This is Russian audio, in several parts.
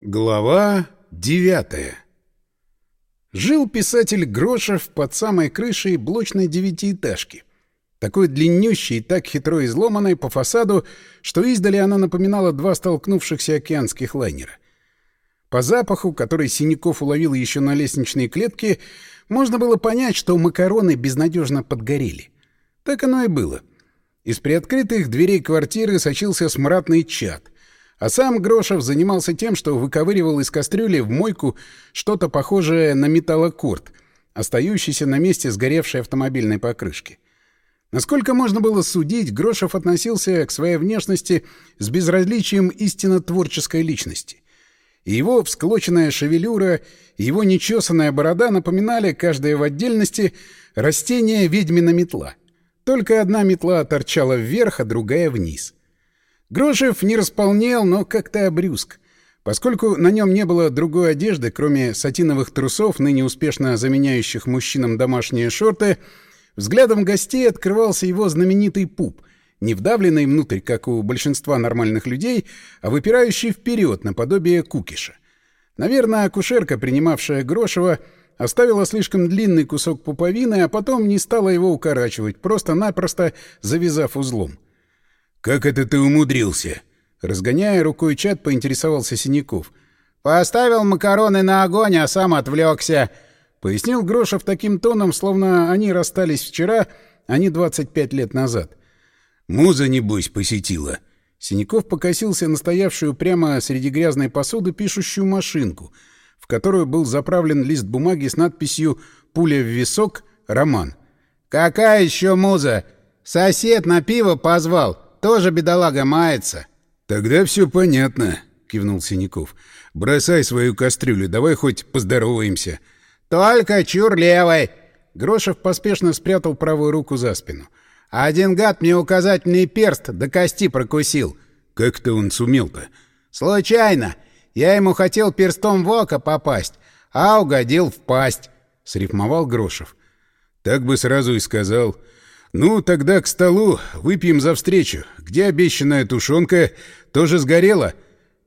Глава девятая Жил писатель Грошев под самой крышей блочной девятиэтажки. Такой длиннющей и так хитро изломанной по фасаду, что издали она напоминала два столкнувшихся океанских лайнера. По запаху, который Синяков уловил еще на лестничной клетке, можно было понять, что макароны безнадежно подгорели. Так оно и было. Из приоткрытых дверей квартиры сочился смрадный чад — а сам Грошев занимался тем, что выковыривал из кастрюли в мойку что-то похожее на металлокурт, остающийся на месте сгоревшей автомобильной покрышки. Насколько можно было судить, Грошев относился к своей внешности с безразличием истинно творческой личности. И его всклоченная шевелюра, и его нечесанная борода напоминали, каждая в отдельности, растение ведьмина метла. Только одна метла торчала вверх, а другая — вниз — Грошев не располнел, но как-то обрюзг. Поскольку на нем не было другой одежды, кроме сатиновых трусов, ныне успешно заменяющих мужчинам домашние шорты, взглядом гостей открывался его знаменитый пуп, не вдавленный внутрь, как у большинства нормальных людей, а выпирающий вперед, наподобие кукиша. Наверное, акушерка, принимавшая Грошева, оставила слишком длинный кусок пуповины, а потом не стала его укорачивать, просто-напросто завязав узлом. «Как это ты умудрился?» Разгоняя рукой чат, поинтересовался Синяков. «Поставил макароны на огонь, а сам отвлекся», — пояснил Грошев таким тоном, словно они расстались вчера, а не 25 лет назад. «Муза, небось, посетила». Синяков покосился на стоявшую прямо среди грязной посуды пишущую машинку, в которую был заправлен лист бумаги с надписью «Пуля в висок. Роман». «Какая еще муза? Сосед на пиво позвал тоже бедолага мается. — Тогда все понятно, — кивнул Синяков. — Бросай свою кастрюлю, давай хоть поздороваемся. — Только чур левой! Грошев поспешно спрятал правую руку за спину. — Один гад мне указательный перст до кости прокусил. — Как-то он сумел-то? — Случайно. Я ему хотел перстом в око попасть, а угодил в пасть, — срифмовал Грошев. — Так бы сразу и сказал. — «Ну, тогда к столу. Выпьем за встречу. Где обещанная тушенка? Тоже сгорела?»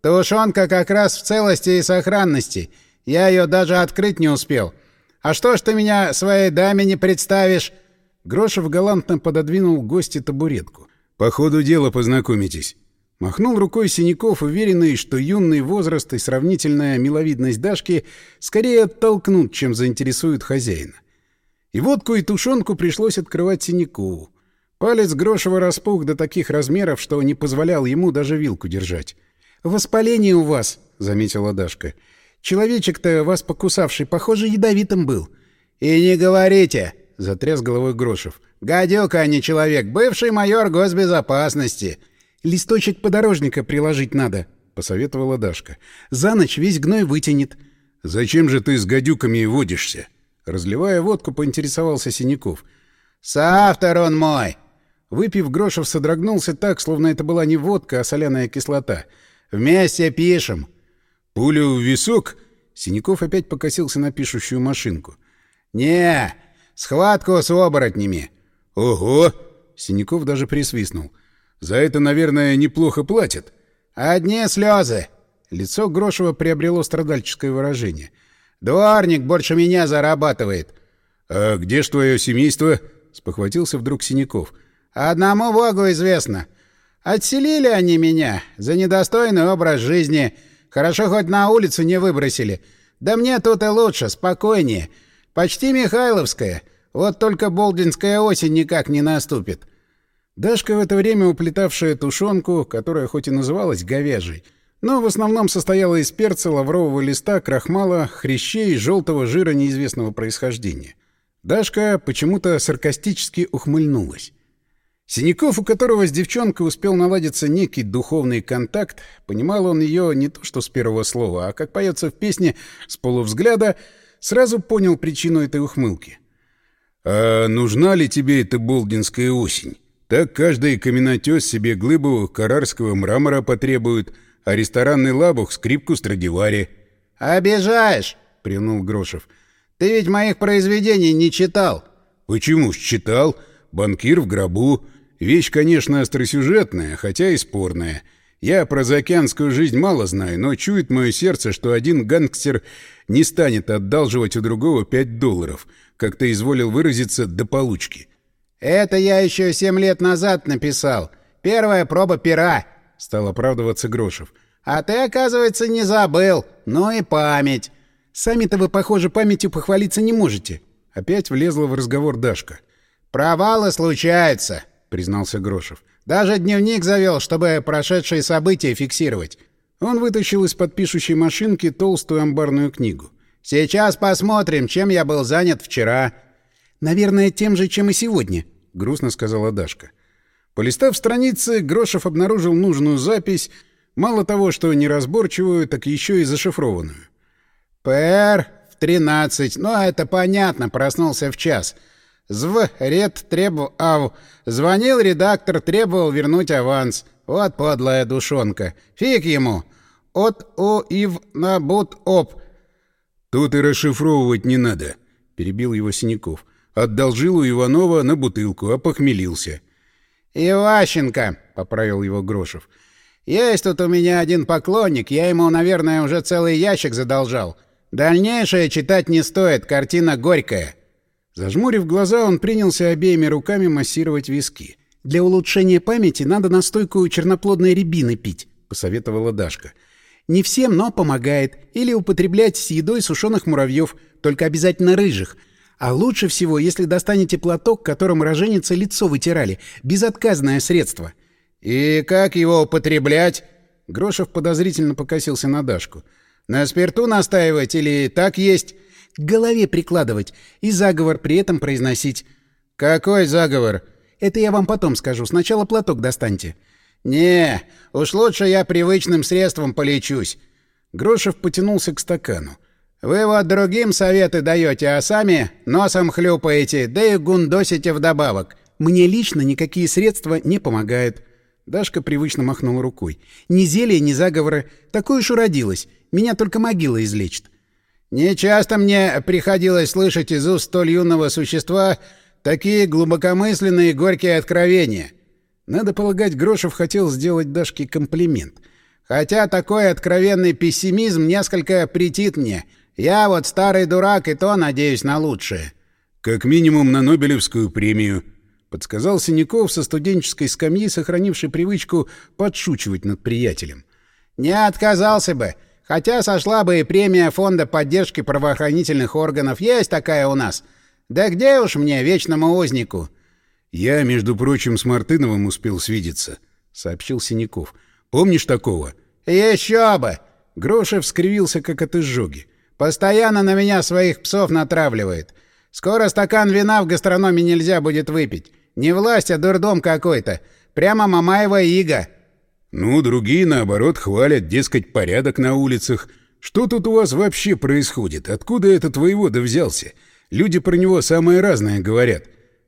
«Тушенка как раз в целости и сохранности. Я ее даже открыть не успел. А что ж ты меня своей даме не представишь?» Грошев галантно пододвинул гости табуретку. «По ходу дела познакомитесь». Махнул рукой Синяков, уверенный, что юный возраст и сравнительная миловидность Дашки скорее оттолкнут, чем заинтересуют хозяина. И водку, и тушенку пришлось открывать синяку. Палец Грошева распух до таких размеров, что не позволял ему даже вилку держать. «Воспаление у вас», — заметила Дашка. «Человечек-то, вас покусавший, похоже, ядовитым был». «И не говорите», — затряс головой Грошев. «Гадюка, а не человек, бывший майор госбезопасности». «Листочек подорожника приложить надо», — посоветовала Дашка. «За ночь весь гной вытянет». «Зачем же ты с гадюками водишься?» Разливая водку, поинтересовался Синяков. «Соавтор он мой!» Выпив, Грошев содрогнулся так, словно это была не водка, а соляная кислота. «Вместе пишем!» «Пулю в висок?» Синяков опять покосился на пишущую машинку. «Не, схватку с оборотнями!» «Ого!» Синяков даже присвистнул. «За это, наверное, неплохо платят». «Одни слезы!» Лицо Грошева приобрело страдальческое выражение. Дворник больше меня зарабатывает. — А где ж твое семейство? — спохватился вдруг Синяков. — Одному богу известно. Отселили они меня за недостойный образ жизни. Хорошо хоть на улицу не выбросили. Да мне тут и лучше, спокойнее. Почти Михайловская. Вот только Болдинская осень никак не наступит. Дашка в это время уплетавшая тушенку, которая хоть и называлась говяжьей, но в основном состояла из перца, лаврового листа, крахмала, хрящей и желтого жира неизвестного происхождения. Дашка почему-то саркастически ухмыльнулась. Синяков, у которого с девчонкой успел наладиться некий духовный контакт, понимал он ее не то что с первого слова, а как поется в песне с полувзгляда, сразу понял причину этой ухмылки. «А нужна ли тебе эта болдинская осень? Так каждый каменотес себе глыбу карарского мрамора потребует» а ресторанный лабух — скрипку Страдивари. «Обижаешь!» — плюнул Грошев. «Ты ведь моих произведений не читал!» «Почему ж читал? Банкир в гробу. Вещь, конечно, остросюжетная, хотя и спорная. Я про заокеанскую жизнь мало знаю, но чует мое сердце, что один гангстер не станет одалживать у другого пять долларов, как ты изволил выразиться, до получки. «Это я еще семь лет назад написал. Первая проба пера», — стал оправдываться Грошев. «А ты, оказывается, не забыл. Ну и память». «Сами-то вы, похоже, памятью похвалиться не можете». Опять влезла в разговор Дашка. «Провалы случаются», — признался Грошев. Даже дневник завел, чтобы прошедшие события фиксировать. Он вытащил из-под пишущей машинки толстую амбарную книгу. «Сейчас посмотрим, чем я был занят вчера». «Наверное, тем же, чем и сегодня», — грустно сказала Дашка. Полистав страницы, Грошев обнаружил нужную запись, мало того, что неразборчивую, так еще и зашифрованную. «ПР в тринадцать. Ну, это понятно, проснулся в час. Зв. Ред требовал... Ав. Звонил редактор, требовал вернуть аванс. Вот подлая душонка. Фиг ему. От о ив на бут оп. Тут и расшифровывать не надо, перебил его Синяков. Отдолжил у Иванова на бутылку, а похмелился. Иващенко, поправил его Грошев. Есть тут у меня один поклонник, я ему, наверное, уже целый ящик задолжал. Дальнейшее читать не стоит, картина горькая. Зажмурив глаза, он принялся обеими руками массировать виски. «Для улучшения памяти надо настойку черноплодной рябины пить», — посоветовала Дашка. «Не всем, но помогает. Или употреблять с едой сушеных муравьев, только обязательно рыжих. А лучше всего, если достанете платок, которым роженица лицо вытирали. Безотказное средство». «И как его употреблять?» Грошев подозрительно покосился на Дашку. «На спирту настаивать или так есть?» к голове прикладывать и заговор при этом произносить. «Какой заговор?» «Это я вам потом скажу. Сначала платок достаньте». «Не, уж лучше я привычным средством полечусь». Грошев потянулся к стакану. «Вы вот другим советы даете, а сами носом хлюпаете, да и гундосите вдобавок. Мне лично никакие средства не помогают». Дашка привычно махнула рукой. «Ни зелья, ни заговора. Такое уж уродилось. Меня только могила излечит». Не часто мне приходилось слышать из уст столь юного существа такие глубокомысленные горькие откровения. Надо полагать, Грошев хотел сделать Дашке комплимент. Хотя такой откровенный пессимизм несколько претит мне. Я вот старый дурак, и то надеюсь на лучшее. Как минимум на Нобелевскую премию, подсказал Синяков со студенческой скамьи, сохранивший привычку подшучивать над приятелем. Не отказался бы. Хотя сошла бы и премия Фонда поддержки правоохранительных органов. Есть такая у нас. Да где уж мне, вечному узнику? — Я, между прочим, с Мартыновым успел свидеться, — сообщил Синяков. — Помнишь такого? — Еще бы! Грошев скривился, как от изжоги. — Постоянно на меня своих псов натравливает. Скоро стакан вина в гастрономе нельзя будет выпить. Не власть, а дурдом какой-то. Прямо Мамаева ига. — ну, другие, наоборот, хвалят, дескать, порядок на улицах. Что тут у вас вообще происходит? Откуда этот воевода взялся? Люди про него самое разное говорят.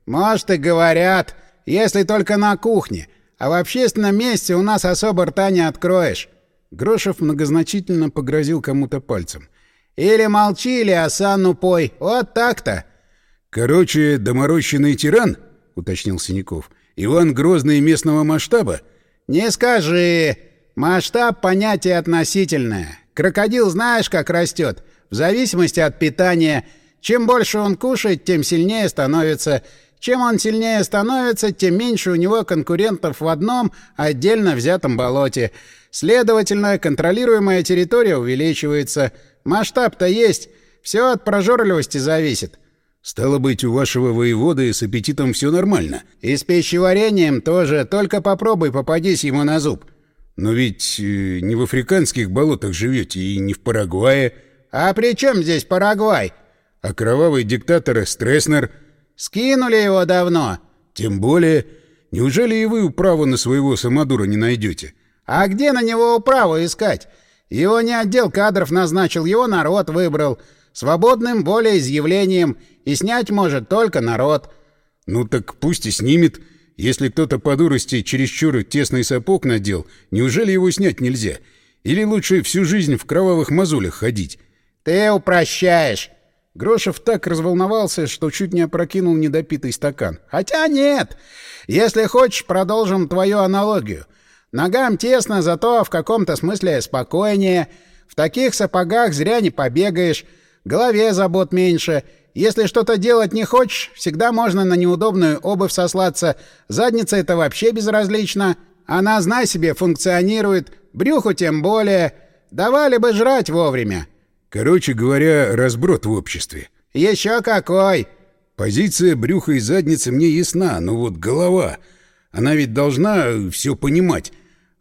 Может, и говорят, если только на кухне. А в общественном месте у нас особо рта не откроешь. Грошев многозначительно погрозил кому-то пальцем. Или молчи, или осанну пой. Вот так-то. Короче, доморощенный тиран, уточнил Синяков. Иван Грозный местного масштаба — «Не скажи. Масштаб — понятие относительное. Крокодил знаешь, как растет? В зависимости от питания. Чем больше он кушает, тем сильнее становится. Чем он сильнее становится, тем меньше у него конкурентов в одном отдельно взятом болоте. Следовательно, контролируемая территория увеличивается. Масштаб-то есть. Все от прожорливости зависит. «Стало быть, у вашего воеводы с аппетитом все нормально». «И с пищеварением тоже. Только попробуй попадись ему на зуб». «Но ведь э, не в африканских болотах живете и не в Парагвае». «А при чем здесь Парагвай?» «А кровавый диктатор Стресснер...» «Скинули его давно». «Тем более. Неужели и вы управу на своего самодура не найдете?» «А где на него управу искать? Его не отдел кадров назначил, его народ выбрал. Свободным волеизъявлением, и снять может только народ. Ну так пусть и снимет. Если кто-то по дурости чересчур тесный сапог надел, неужели его снять нельзя? Или лучше всю жизнь в кровавых мозолях ходить? Ты упрощаешь. Грошев так разволновался, что чуть не опрокинул недопитый стакан. Хотя нет. Если хочешь, продолжим твою аналогию. Ногам тесно, зато в каком-то смысле спокойнее. В таких сапогах зря не побегаешь, голове забот меньше. Если что-то делать не хочешь, всегда можно на неудобную обувь сослаться. Задница — это вообще безразлично. Она, знай себе, функционирует. Брюху тем более. Давали бы жрать вовремя. Короче говоря, разброд в обществе. Еще какой! Позиция брюха и задницы мне ясна, но вот голова... Она ведь должна все понимать.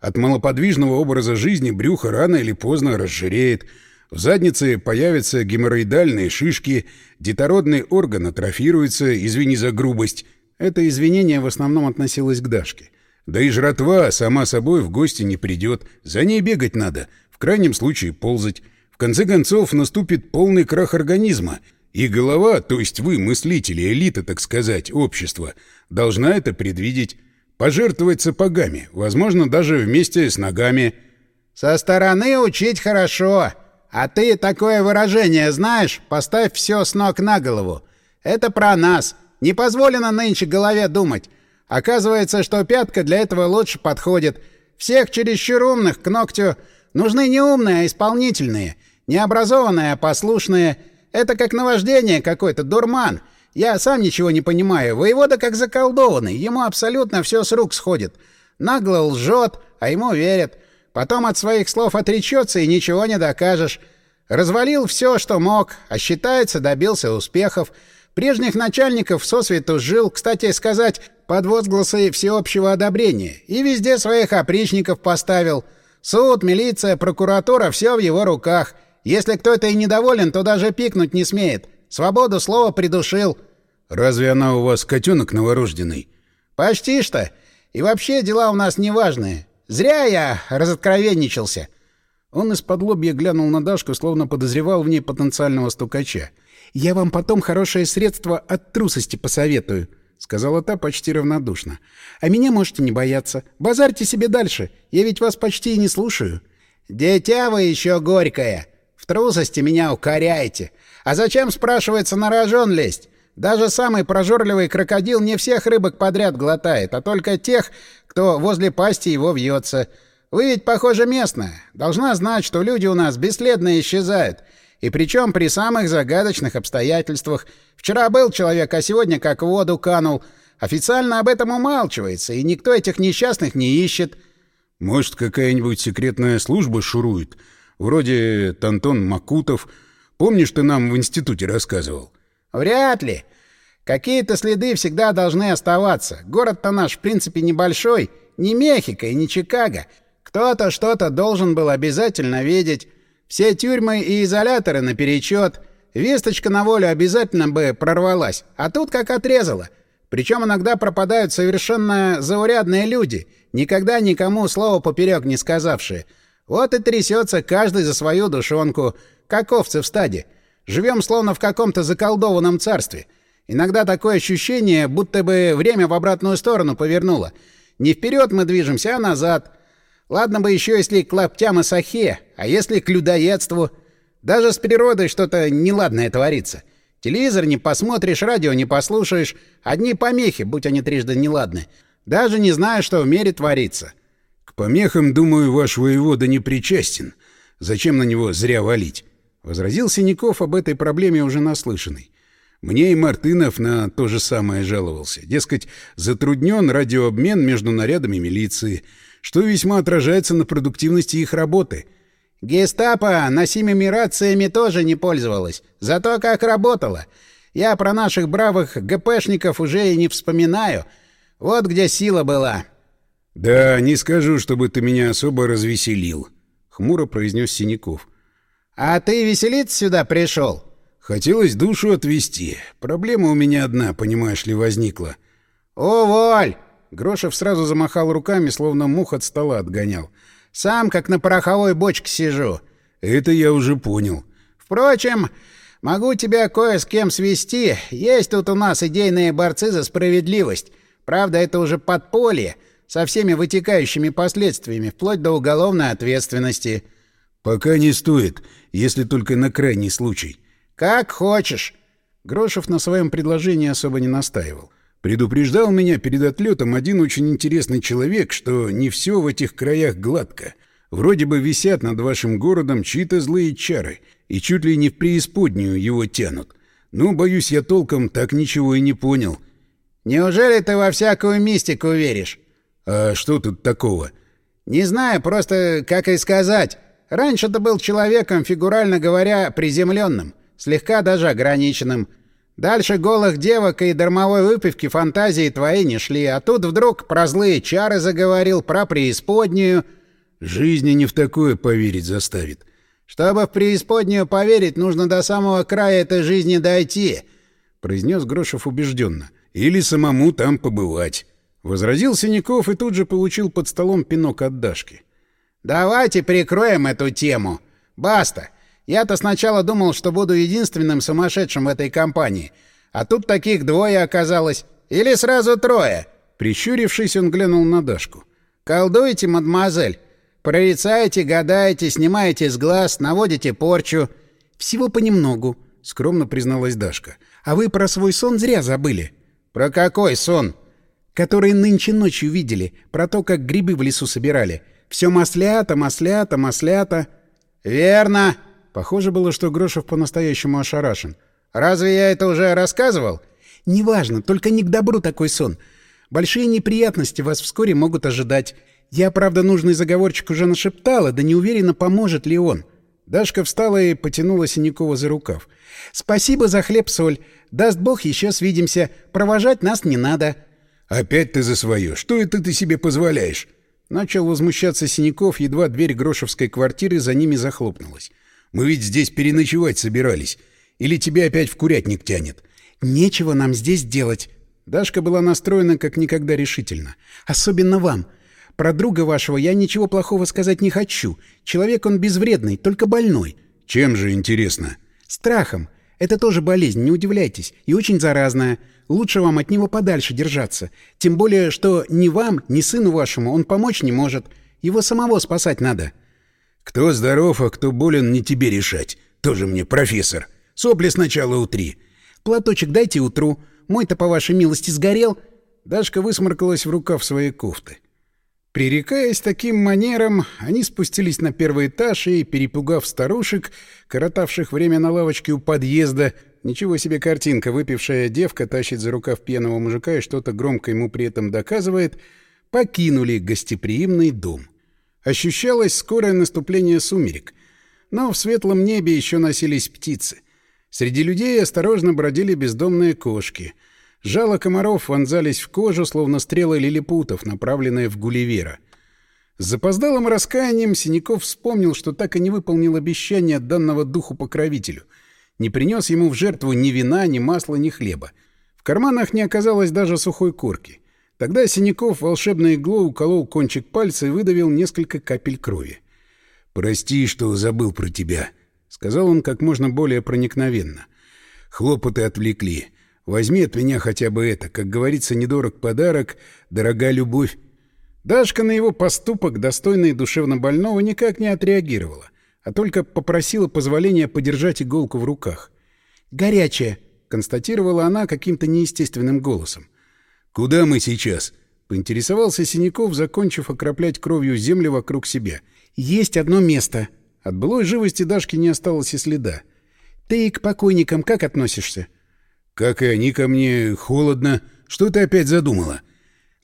От малоподвижного образа жизни брюхо рано или поздно разжиреет. В заднице появятся геморроидальные шишки, детородный орган атрофируется, извини за грубость. Это извинение в основном относилось к Дашке. Да и жратва сама собой в гости не придет. За ней бегать надо, в крайнем случае ползать. В конце концов наступит полный крах организма, и голова, то есть вы, мыслители, элита, так сказать, общества, должна это предвидеть. Пожертвовать сапогами, возможно, даже вместе с ногами. «Со стороны учить хорошо. А ты такое выражение знаешь? Поставь все с ног на голову. Это про нас. Не позволено нынче голове думать. Оказывается, что пятка для этого лучше подходит. Всех чересчур умных к ногтю нужны не умные, а исполнительные. Необразованные, а послушные — это как наваждение какой-то, дурман. Я сам ничего не понимаю. Воевода как заколдованный. Ему абсолютно все с рук сходит. Нагло лжет, а ему верят. Потом от своих слов отречется и ничего не докажешь. Развалил все, что мог, а считается, добился успехов. Прежних начальников сосвету жил, кстати сказать, под возгласы всеобщего одобрения. И везде своих опричников поставил. Суд, милиция, прокуратура — все в его руках. Если кто-то и недоволен, то даже пикнуть не смеет. Свободу слова придушил. Разве она у вас котенок новорожденный? Почти что. И вообще дела у нас неважные. Зря я разоткровенничался. Он из-под лобья глянул на Дашку, словно подозревал в ней потенциального стукача. «Я вам потом хорошее средство от трусости посоветую», — сказала та почти равнодушно. «А меня можете не бояться. Базарьте себе дальше. Я ведь вас почти и не слушаю». «Дитя вы еще горькое!» В трусости меня укоряете. А зачем, спрашивается, на рожон лезть? Даже самый прожорливый крокодил не всех рыбок подряд глотает, а только тех, кто возле пасти его вьется. Вы ведь, похоже, местная. Должна знать, что люди у нас бесследно исчезают. И причем при самых загадочных обстоятельствах. Вчера был человек, а сегодня как в воду канул. Официально об этом умалчивается, и никто этих несчастных не ищет. Может, какая-нибудь секретная служба шурует? Вроде Тантон Макутов. Помнишь, ты нам в институте рассказывал? Вряд ли. Какие-то следы всегда должны оставаться. Город-то наш, в принципе, небольшой. Не Мехико и не Чикаго. Кто-то что-то должен был обязательно видеть. Все тюрьмы и изоляторы наперечет. Весточка на волю обязательно бы прорвалась. А тут как отрезало. Причем иногда пропадают совершенно заурядные люди, никогда никому слова поперек не сказавшие — вот и трясется каждый за свою душонку, как овцы в стаде. Живем словно в каком-то заколдованном царстве. Иногда такое ощущение, будто бы время в обратную сторону повернуло. Не вперед мы движемся, а назад. Ладно бы еще, если к лаптям и сахе, а если к людоедству. Даже с природой что-то неладное творится. Телевизор не посмотришь, радио не послушаешь. Одни помехи, будь они трижды неладны. Даже не знаю, что в мире творится. — помехам, думаю, ваш воевода не причастен. Зачем на него зря валить?» — возразил Синяков об этой проблеме уже наслышанный. Мне и Мартынов на то же самое жаловался. Дескать, затруднен радиообмен между нарядами милиции, что весьма отражается на продуктивности их работы. «Гестапо носимыми рациями тоже не пользовалась. Зато как работала. Я про наших бравых ГПшников уже и не вспоминаю. Вот где сила была. «Да, не скажу, чтобы ты меня особо развеселил», — хмуро произнес Синяков. «А ты веселиться сюда пришел?» «Хотелось душу отвести. Проблема у меня одна, понимаешь ли, возникла». «Уволь!» — Грошев сразу замахал руками, словно мух от стола отгонял. «Сам как на пороховой бочке сижу». «Это я уже понял». «Впрочем, могу тебя кое с кем свести. Есть тут у нас идейные борцы за справедливость. Правда, это уже подполье» со всеми вытекающими последствиями, вплоть до уголовной ответственности. Пока не стоит, если только на крайний случай. Как хочешь. Грошев на своем предложении особо не настаивал. Предупреждал меня перед отлетом один очень интересный человек, что не все в этих краях гладко. Вроде бы висят над вашим городом чьи-то злые чары, и чуть ли не в преисподнюю его тянут. Но, боюсь, я толком так ничего и не понял. «Неужели ты во всякую мистику веришь?» «А что тут такого?» «Не знаю, просто как и сказать. Раньше ты был человеком, фигурально говоря, приземленным, слегка даже ограниченным». Дальше голых девок и дармовой выпивки фантазии твои не шли, а тут вдруг про злые чары заговорил, про преисподнюю. Жизни не в такое поверить заставит. Чтобы в преисподнюю поверить, нужно до самого края этой жизни дойти, — произнес Грошев убежденно. Или самому там побывать. Возразил Синяков и тут же получил под столом пинок от Дашки. «Давайте прикроем эту тему. Баста, я-то сначала думал, что буду единственным сумасшедшим в этой компании. А тут таких двое оказалось. Или сразу трое. Прищурившись, он глянул на Дашку. «Колдуете, мадемуазель? Прорицаете, гадаете, снимаете с глаз, наводите порчу?» «Всего понемногу», — скромно призналась Дашка. «А вы про свой сон зря забыли». «Про какой сон?» «Который нынче ночью видели, про то, как грибы в лесу собирали. Все маслята, маслята, маслята». «Верно», Похоже было, что Грошев по-настоящему ошарашен. «Разве я это уже рассказывал?» «Неважно, только не к добру такой сон. Большие неприятности вас вскоре могут ожидать. Я, правда, нужный заговорчик уже нашептала, да не уверена, поможет ли он». Дашка встала и потянула Синякова за рукав. «Спасибо за хлеб-соль. Даст бог, еще свидимся. Провожать нас не надо». «Опять ты за свое. Что это ты себе позволяешь?» Начал возмущаться Синяков, едва дверь Грошевской квартиры за ними захлопнулась. Мы ведь здесь переночевать собирались. Или тебя опять в курятник тянет?» «Нечего нам здесь делать». Дашка была настроена как никогда решительно. «Особенно вам. Про друга вашего я ничего плохого сказать не хочу. Человек он безвредный, только больной». «Чем же, интересно?» «Страхом. Это тоже болезнь, не удивляйтесь, и очень заразная. Лучше вам от него подальше держаться. Тем более, что ни вам, ни сыну вашему он помочь не может. Его самого спасать надо». Кто здоров, а кто болен, не тебе решать. Тоже мне профессор. Сопли сначала утри. Платочек дайте утру. Мой-то, по вашей милости, сгорел. Дашка высморкалась в рукав своей кофты. Пререкаясь таким манером, они спустились на первый этаж и, перепугав старушек, коротавших время на лавочке у подъезда, ничего себе картинка, выпившая девка тащит за рукав пьяного мужика и что-то громко ему при этом доказывает, покинули гостеприимный дом. Ощущалось скорое наступление сумерек. Но в светлом небе еще носились птицы. Среди людей осторожно бродили бездомные кошки. Жало комаров вонзались в кожу, словно стрелы лилипутов, направленные в Гулливера. С запоздалым раскаянием Синяков вспомнил, что так и не выполнил обещание данного духу-покровителю. Не принес ему в жертву ни вина, ни масла, ни хлеба. В карманах не оказалось даже сухой корки. Тогда Синяков волшебной иглой уколол кончик пальца и выдавил несколько капель крови. «Прости, что забыл про тебя», — сказал он как можно более проникновенно. «Хлопоты отвлекли. Возьми от меня хотя бы это. Как говорится, недорог подарок, дорога любовь». Дашка на его поступок, достойный душевно больного, никак не отреагировала, а только попросила позволения подержать иголку в руках. «Горячая», — констатировала она каким-то неестественным голосом. «Куда мы сейчас?» — поинтересовался Синяков, закончив окроплять кровью землю вокруг себя. «Есть одно место». От былой живости Дашки не осталось и следа. «Ты к покойникам как относишься?» «Как и они ко мне. Холодно. Что ты опять задумала?»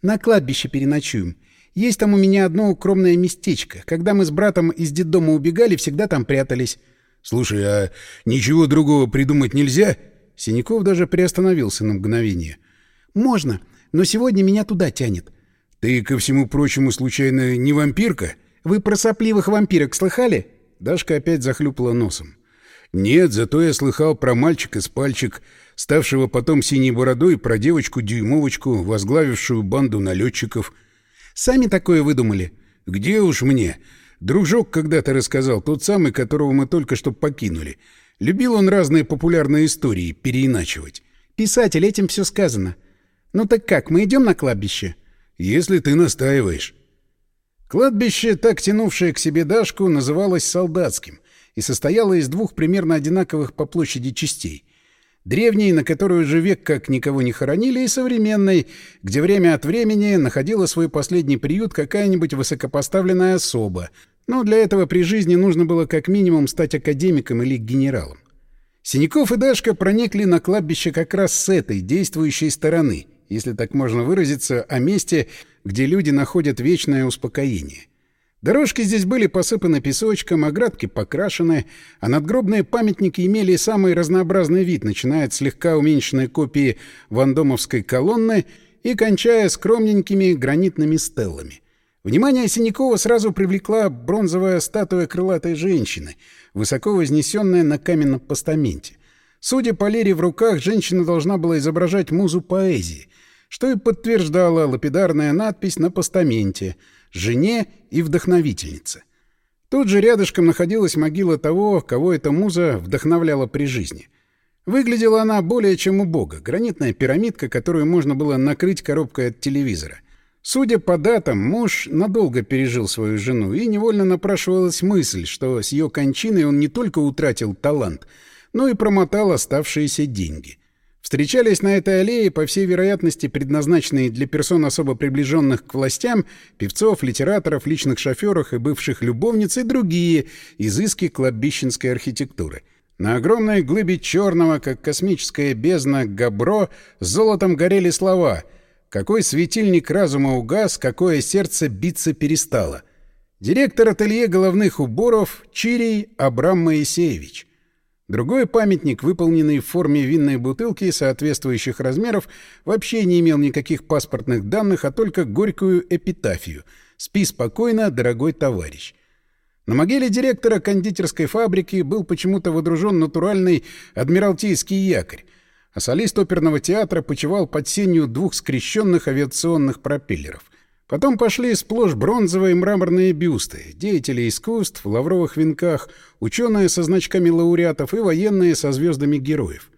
«На кладбище переночуем. Есть там у меня одно укромное местечко. Когда мы с братом из детдома убегали, всегда там прятались». «Слушай, а ничего другого придумать нельзя?» Синяков даже приостановился на мгновение. «Можно. Но сегодня меня туда тянет. — Ты, ко всему прочему, случайно не вампирка? — Вы про сопливых вампирок слыхали? Дашка опять захлюпала носом. — Нет, зато я слыхал про мальчика с пальчик, ставшего потом синей бородой, про девочку-дюймовочку, возглавившую банду налетчиков. — Сами такое выдумали? — Где уж мне? Дружок когда-то рассказал, тот самый, которого мы только что покинули. Любил он разные популярные истории переиначивать. — Писатель, этим все сказано. — «Ну так как, мы идем на кладбище?» «Если ты настаиваешь». Кладбище, так тянувшее к себе Дашку, называлось солдатским и состояло из двух примерно одинаковых по площади частей. Древней, на которую уже век как никого не хоронили, и современной, где время от времени находила свой последний приют какая-нибудь высокопоставленная особа. Но для этого при жизни нужно было как минимум стать академиком или генералом. Синяков и Дашка проникли на кладбище как раз с этой действующей стороны, если так можно выразиться, о месте, где люди находят вечное успокоение. Дорожки здесь были посыпаны песочком, оградки покрашены, а надгробные памятники имели самый разнообразный вид, начиная от слегка уменьшенной копии вандомовской колонны и кончая скромненькими гранитными стеллами. Внимание Синякова сразу привлекла бронзовая статуя крылатой женщины, высоко вознесенная на каменном постаменте. Судя по лере в руках, женщина должна была изображать музу поэзии, что и подтверждала лапидарная надпись на постаменте — жене и вдохновительнице. Тут же рядышком находилась могила того, кого эта муза вдохновляла при жизни. Выглядела она более чем убого, гранитная пирамидка, которую можно было накрыть коробкой от телевизора. Судя по датам, муж надолго пережил свою жену, и невольно напрашивалась мысль, что с ее кончиной он не только утратил талант, но и промотал оставшиеся деньги. Встречались на этой аллее, по всей вероятности, предназначенные для персон особо приближенных к властям, певцов, литераторов, личных шоферов и бывших любовниц и другие изыски кладбищенской архитектуры. На огромной глыбе черного, как космическая бездна, габро, золотом горели слова «Какой светильник разума угас, какое сердце биться перестало». Директор ателье головных уборов Чирий Абрам Моисеевич. Другой памятник, выполненный в форме винной бутылки соответствующих размеров, вообще не имел никаких паспортных данных, а только горькую эпитафию «Спи спокойно, дорогой товарищ». На могиле директора кондитерской фабрики был почему-то водружен натуральный адмиралтейский якорь, а солист оперного театра почивал под сенью двух скрещенных авиационных пропеллеров — Потом пошли сплошь бронзовые мраморные бюсты, деятели искусств в лавровых венках, ученые со значками лауреатов и военные со звездами героев.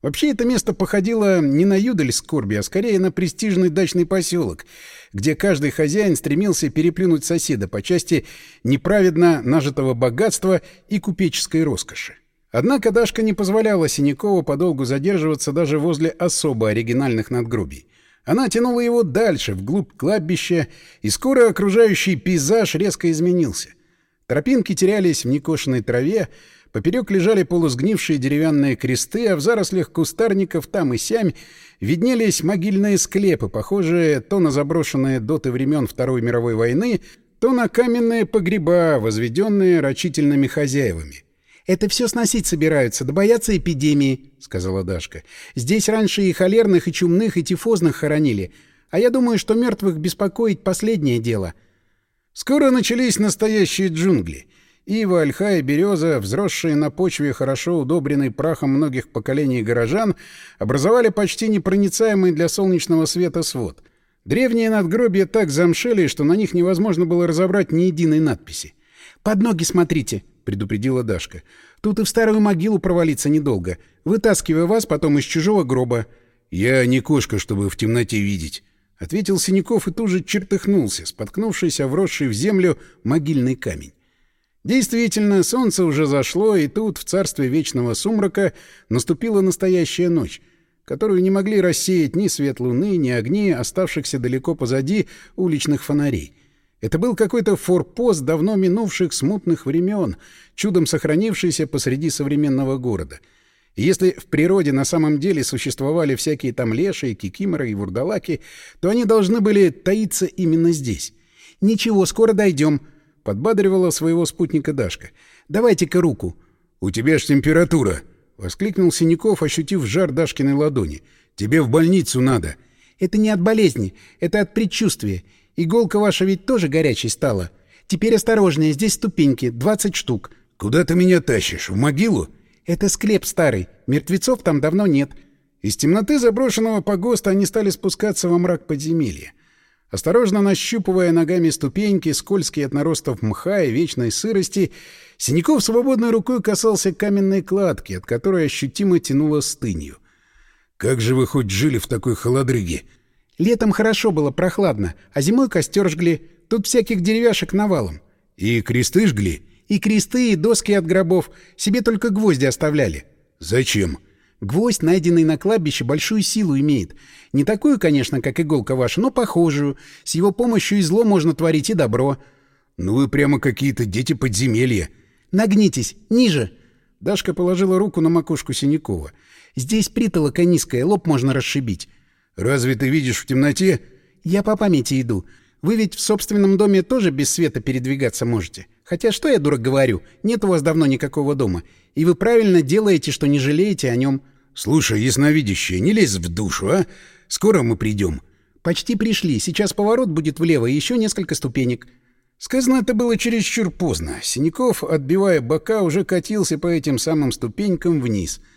Вообще это место походило не на юдаль скорби, а скорее на престижный дачный поселок, где каждый хозяин стремился переплюнуть соседа по части неправедно нажитого богатства и купеческой роскоши. Однако Дашка не позволяла Синякову подолгу задерживаться даже возле особо оригинальных надгробий. Она тянула его дальше, вглубь кладбища, и скоро окружающий пейзаж резко изменился. Тропинки терялись в некошенной траве, поперек лежали полусгнившие деревянные кресты, а в зарослях кустарников там и сямь виднелись могильные склепы, похожие то на заброшенные доты времен Второй мировой войны, то на каменные погреба, возведенные рачительными хозяевами. «Это все сносить собираются, да боятся эпидемии», — сказала Дашка. «Здесь раньше и холерных, и чумных, и тифозных хоронили. А я думаю, что мертвых беспокоить последнее дело». Скоро начались настоящие джунгли. Ива, ольха и береза, взросшие на почве хорошо удобренной прахом многих поколений горожан, образовали почти непроницаемый для солнечного света свод. Древние надгробия так замшели, что на них невозможно было разобрать ни единой надписи. «Под ноги смотрите», — предупредила Дашка. «Тут и в старую могилу провалиться недолго. Вытаскивая вас потом из чужого гроба». «Я не кошка, чтобы в темноте видеть», — ответил Синяков и тут же чертыхнулся, споткнувшись о вросший в землю могильный камень. Действительно, солнце уже зашло, и тут, в царстве вечного сумрака, наступила настоящая ночь, которую не могли рассеять ни свет луны, ни огни, оставшихся далеко позади уличных фонарей. Это был какой-то форпост давно минувших смутных времен, чудом сохранившийся посреди современного города. И если в природе на самом деле существовали всякие там леши, кикиморы и вурдалаки, то они должны были таиться именно здесь. «Ничего, скоро дойдем», — подбадривала своего спутника Дашка. «Давайте-ка руку». «У тебя ж температура», — воскликнул Синяков, ощутив жар Дашкиной ладони. «Тебе в больницу надо». «Это не от болезни, это от предчувствия. Иголка ваша ведь тоже горячей стала. Теперь осторожнее, здесь ступеньки, двадцать штук. — Куда ты меня тащишь? В могилу? — Это склеп старый. Мертвецов там давно нет. Из темноты заброшенного погоста они стали спускаться во мрак подземелья. Осторожно нащупывая ногами ступеньки, скользкие от наростов мха и вечной сырости, Синяков свободной рукой касался каменной кладки, от которой ощутимо тянуло стынью. — Как же вы хоть жили в такой холодрыге? — Летом хорошо было, прохладно, а зимой костер жгли. Тут всяких деревяшек навалом. — И кресты жгли? — И кресты, и доски от гробов. Себе только гвозди оставляли. — Зачем? — Гвоздь, найденный на кладбище, большую силу имеет. Не такую, конечно, как иголка ваша, но похожую. С его помощью и зло можно творить, и добро. — Ну вы прямо какие-то дети подземелья. — Нагнитесь, ниже. Дашка положила руку на макушку Синякова. — Здесь притолока низкая, лоб можно расшибить. — Разве ты видишь в темноте? — Я по памяти иду. Вы ведь в собственном доме тоже без света передвигаться можете. Хотя что я, дура, говорю? Нет у вас давно никакого дома. И вы правильно делаете, что не жалеете о нем. — Слушай, ясновидящая, не лезь в душу, а? Скоро мы придем. — Почти пришли. Сейчас поворот будет влево и еще несколько ступенек. Сказано это было чересчур поздно. Синяков, отбивая бока, уже катился по этим самым ступенькам вниз —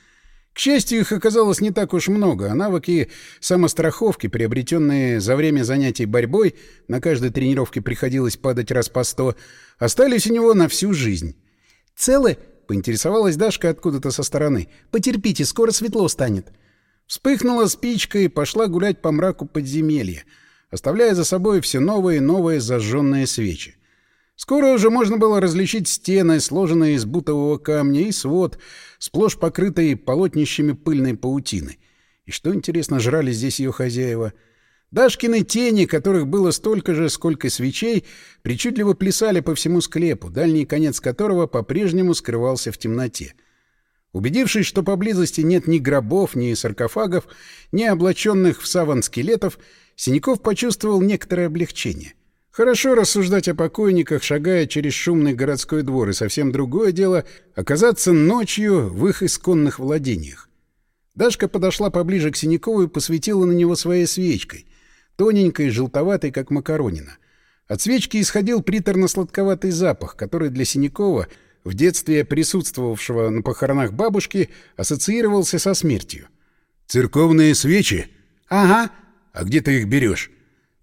к счастью, их оказалось не так уж много, а навыки самостраховки, приобретенные за время занятий борьбой, на каждой тренировке приходилось падать раз по сто, остались у него на всю жизнь. «Целы?» — поинтересовалась Дашка откуда-то со стороны. «Потерпите, скоро светло станет». Вспыхнула спичка и пошла гулять по мраку подземелья, оставляя за собой все новые и новые зажженные свечи. Скоро уже можно было различить стены, сложенные из бутового камня, и свод, сплошь покрытый полотнищами пыльной паутины. И что, интересно, жрали здесь ее хозяева? Дашкины тени, которых было столько же, сколько свечей, причудливо плясали по всему склепу, дальний конец которого по-прежнему скрывался в темноте. Убедившись, что поблизости нет ни гробов, ни саркофагов, ни облаченных в саван скелетов, Синяков почувствовал некоторое облегчение. Хорошо рассуждать о покойниках, шагая через шумный городской двор, и совсем другое дело — оказаться ночью в их исконных владениях. Дашка подошла поближе к Синякову и посветила на него своей свечкой, тоненькой, желтоватой, как макаронина. От свечки исходил приторно-сладковатый запах, который для Синякова, в детстве присутствовавшего на похоронах бабушки, ассоциировался со смертью. «Церковные свечи?» «Ага». «А где ты их берешь?»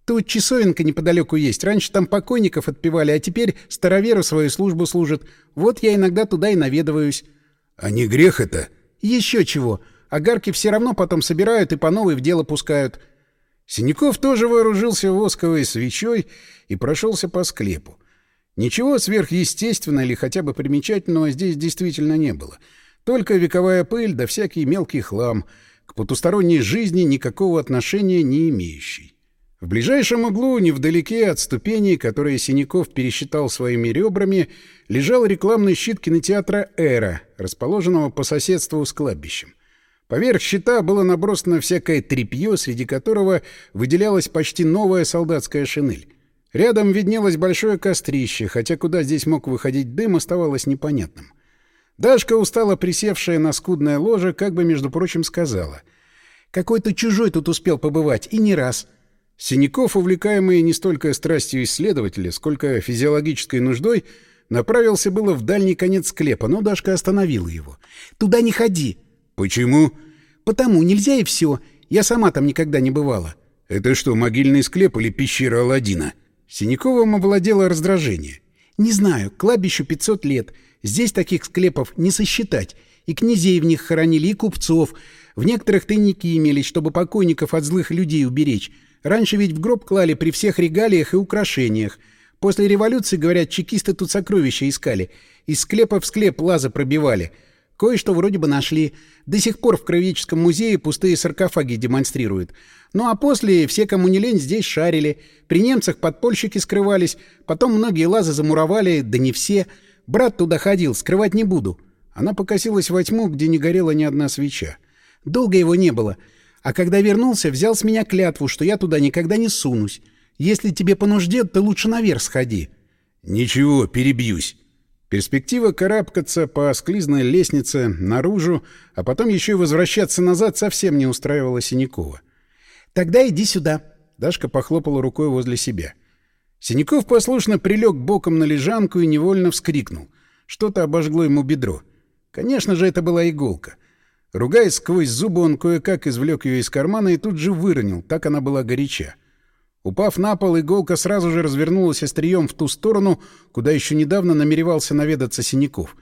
Тут часовенка неподалеку есть. Раньше там покойников отпевали, а теперь староверу свою службу служат. Вот я иногда туда и наведываюсь. — А не грех это? — Еще чего. Огарки все равно потом собирают и по новой в дело пускают. Синяков тоже вооружился восковой свечой и прошелся по склепу. Ничего сверхъестественного или хотя бы примечательного здесь действительно не было. Только вековая пыль да всякий мелкий хлам, к потусторонней жизни никакого отношения не имеющий. В ближайшем углу, невдалеке от ступеней, которые Синяков пересчитал своими ребрами, лежал рекламный щит кинотеатра «Эра», расположенного по соседству с кладбищем. Поверх щита было набросано всякое тряпье, среди которого выделялась почти новая солдатская шинель. Рядом виднелось большое кострище, хотя куда здесь мог выходить дым, оставалось непонятным. Дашка, устало присевшая на скудное ложе, как бы, между прочим, сказала. «Какой-то чужой тут успел побывать, и не раз». Синяков, увлекаемый не столько страстью исследователя, сколько физиологической нуждой, направился было в дальний конец склепа, но Дашка остановила его. «Туда не ходи!» «Почему?» «Потому нельзя и все. Я сама там никогда не бывала». «Это что, могильный склеп или пещера Аладдина?» Синяковым овладело раздражение. «Не знаю, кладбищу 500 лет. Здесь таких склепов не сосчитать. И князей в них хоронили, и купцов. В некоторых тайники имелись, чтобы покойников от злых людей уберечь. Раньше ведь в гроб клали при всех регалиях и украшениях. После революции, говорят, чекисты тут сокровища искали. Из склепа в склеп лазы пробивали. Кое-что вроде бы нашли. До сих пор в Кровеческом музее пустые саркофаги демонстрируют. Ну а после все, кому не лень, здесь шарили. При немцах подпольщики скрывались. Потом многие лазы замуровали, да не все. Брат туда ходил, скрывать не буду. Она покосилась во тьму, где не горела ни одна свеча. Долго его не было. А когда вернулся, взял с меня клятву, что я туда никогда не сунусь. Если тебе по нужде, то лучше наверх сходи. Ничего, перебьюсь. Перспектива карабкаться по склизной лестнице наружу, а потом еще и возвращаться назад совсем не устраивала Синякова. «Тогда иди сюда». Дашка похлопала рукой возле себя. Синяков послушно прилег боком на лежанку и невольно вскрикнул. Что-то обожгло ему бедро. Конечно же, это была иголка. Ругаясь сквозь зубы, он кое-как извлек ее из кармана и тут же выронил, так она была горяча. Упав на пол, иголка сразу же развернулась острием в ту сторону, куда еще недавно намеревался наведаться Синяков.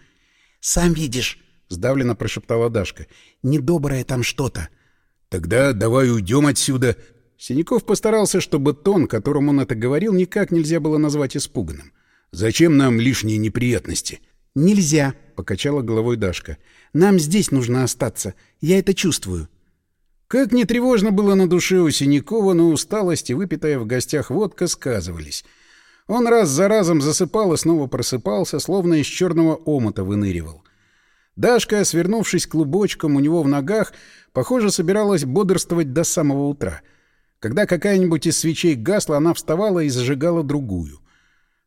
«Сам видишь», — сдавленно прошептала Дашка, — «недоброе там что-то». «Тогда давай уйдем отсюда». Синяков постарался, чтобы тон, которым он это говорил, никак нельзя было назвать испуганным. «Зачем нам лишние неприятности?» «Нельзя», — покачала головой Дашка. «Нам здесь нужно остаться. Я это чувствую». Как не тревожно было на душе у Синякова, но усталость и выпитая в гостях водка сказывались. Он раз за разом засыпал и снова просыпался, словно из черного омута выныривал. Дашка, свернувшись клубочком у него в ногах, похоже, собиралась бодрствовать до самого утра. Когда какая-нибудь из свечей гасла, она вставала и зажигала другую.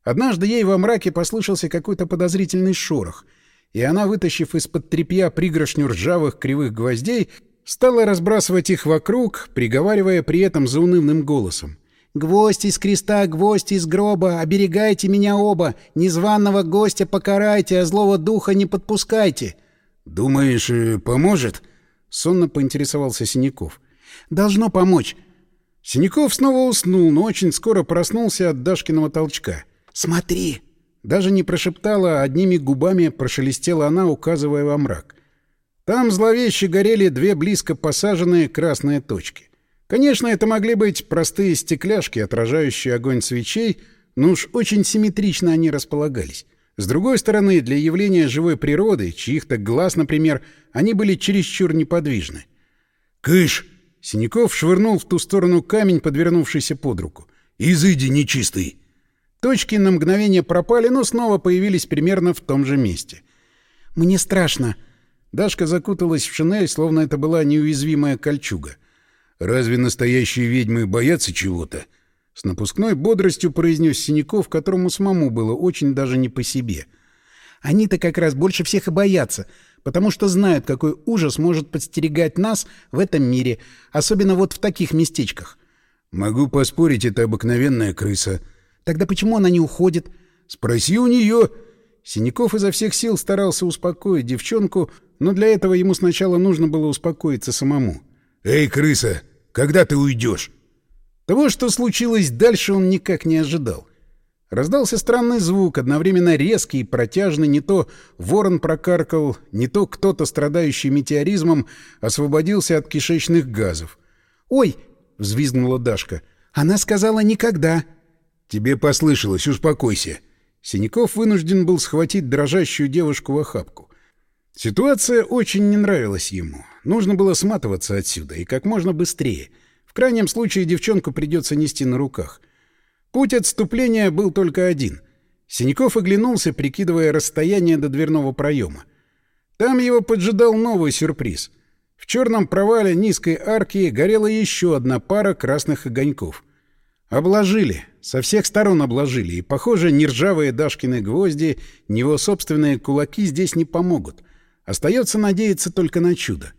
Однажды ей во мраке послышался какой-то подозрительный шорох, и она, вытащив из-под тряпья пригоршню ржавых кривых гвоздей, стала разбрасывать их вокруг, приговаривая при этом заунывным голосом. «Гвоздь из креста, гвоздь из гроба, оберегайте меня оба, незваного гостя покарайте, а злого духа не подпускайте». «Думаешь, э, поможет?» — сонно поинтересовался Синяков. «Должно помочь». Синяков снова уснул, но очень скоро проснулся от Дашкиного толчка. «Смотри!» Даже не прошептала, а одними губами прошелестела она, указывая во мрак. Там зловеще горели две близко посаженные красные точки. Конечно, это могли быть простые стекляшки, отражающие огонь свечей, но уж очень симметрично они располагались. С другой стороны, для явления живой природы, чьих-то глаз, например, они были чересчур неподвижны. «Кыш!» — Синяков швырнул в ту сторону камень, подвернувшийся под руку. «Изыди, нечистый!» Точки на мгновение пропали, но снова появились примерно в том же месте. «Мне страшно!» Дашка закуталась в шинель, словно это была неуязвимая кольчуга. Разве настоящие ведьмы боятся чего-то? С напускной бодростью произнес Синяков, которому самому было очень даже не по себе. Они-то как раз больше всех и боятся, потому что знают, какой ужас может подстерегать нас в этом мире, особенно вот в таких местечках. Могу поспорить, это обыкновенная крыса. Тогда почему она не уходит? Спроси у нее. Синяков изо всех сил старался успокоить девчонку, но для этого ему сначала нужно было успокоиться самому. «Эй, крыса, когда ты уйдешь?» Того, что случилось дальше, он никак не ожидал. Раздался странный звук, одновременно резкий и протяжный, не то ворон прокаркал, не то кто-то, страдающий метеоризмом, освободился от кишечных газов. «Ой!» — взвизгнула Дашка. «Она сказала никогда!» «Тебе послышалось, успокойся!» Синяков вынужден был схватить дрожащую девушку в охапку. Ситуация очень не нравилась ему. Нужно было сматываться отсюда, и как можно быстрее. В крайнем случае девчонку придется нести на руках. Путь отступления был только один. Синяков оглянулся, прикидывая расстояние до дверного проема. Там его поджидал новый сюрприз. В черном провале низкой арки горела еще одна пара красных огоньков. Обложили. Со всех сторон обложили. И, похоже, ни ржавые Дашкины гвозди, ни его собственные кулаки здесь не помогут. Остается надеяться только на чудо.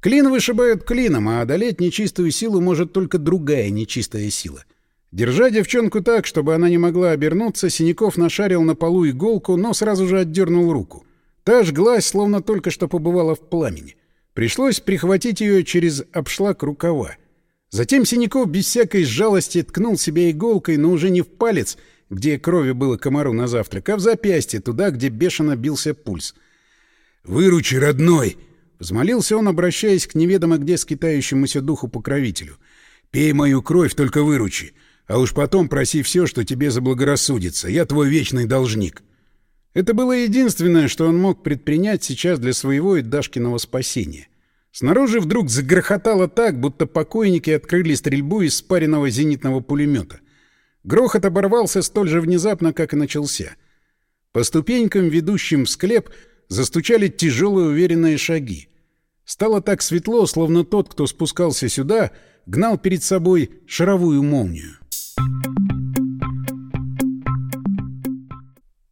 Клин вышибают клином, а одолеть нечистую силу может только другая нечистая сила. Держа девчонку так, чтобы она не могла обернуться, Синяков нашарил на полу иголку, но сразу же отдернул руку. Та жглась, словно только что побывала в пламени. Пришлось прихватить ее через обшлак рукава. Затем Синяков без всякой жалости ткнул себе иголкой, но уже не в палец, где крови было комару на завтрак, а в запястье, туда, где бешено бился пульс. «Выручи, родной!» Взмолился он, обращаясь к неведомо где скитающемуся духу-покровителю. «Пей мою кровь, только выручи, а уж потом проси все, что тебе заблагорассудится. Я твой вечный должник». Это было единственное, что он мог предпринять сейчас для своего и Дашкиного спасения. Снаружи вдруг загрохотало так, будто покойники открыли стрельбу из спаренного зенитного пулемета. Грохот оборвался столь же внезапно, как и начался. По ступенькам, ведущим в склеп, застучали тяжелые уверенные шаги. Стало так светло, словно тот, кто спускался сюда, гнал перед собой шаровую молнию.